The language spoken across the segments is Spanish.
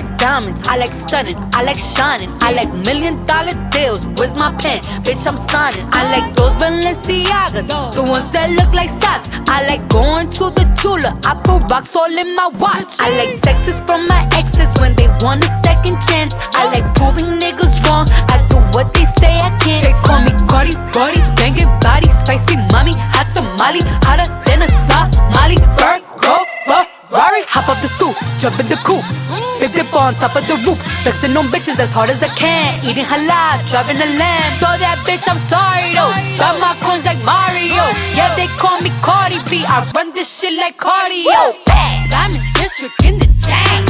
like diamonds, I like stunning, I like shining, I like million dollar deals. Where's my pen? Bitch, I'm signing. I like those Balenciagas, the ones that look like socks. I like going to the Tula, I put rocks all in my watch. I like texts from my exes when they want a second chance. I like proving niggas wrong, I do what they say I can't. They call me Cardi, Cardi, banging body, spicy mommy, hot tamale, hotter than a Somali. Virgo, Ferrari, hop up the stoop, jump in the coupe. Big on top of the roof, flexing on bitches as hard as I can. Eating halal, driving a lamb. So that bitch, I'm sorry though. Got my coins like Mario. Yeah, they call me Cardi B. I run this shit like cardio. I'm in district in the chain.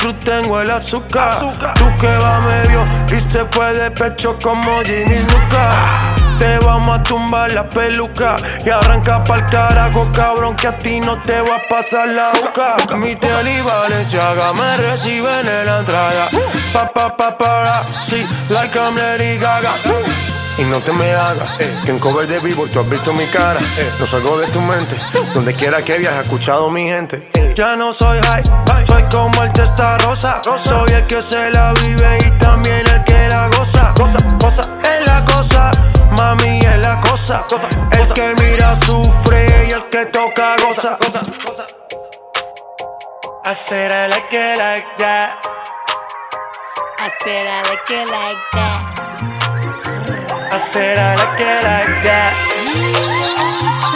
Cruz tengo el azúcar. Tú que va medio y se fue de pecho como Ginny Luca. A tumbar la peluca y arranca pa'l carajo, cabrón, que a ti no te va a pasar la boca. Mi tele y Valenciaga me reciben en la entrada. Pa, pa, pa, para, sí, like I'm Lady Gaga. Y no te me hagas, eh, que en cover de vivo tú has visto mi cara. eh, no salgo de tu mente, donde quiera que viajes, he escuchado mi gente. eh. Ya no soy high, soy como el testa rosa. Soy el que se la vive y también el que la goza. Goza, cosa. El que mira sufre y el que toca goza. goza, goza. I said I like it like that. I said I like it like that. I said I like it like that.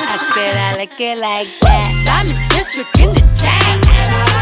I said I like it like that. I'm in district in the chain.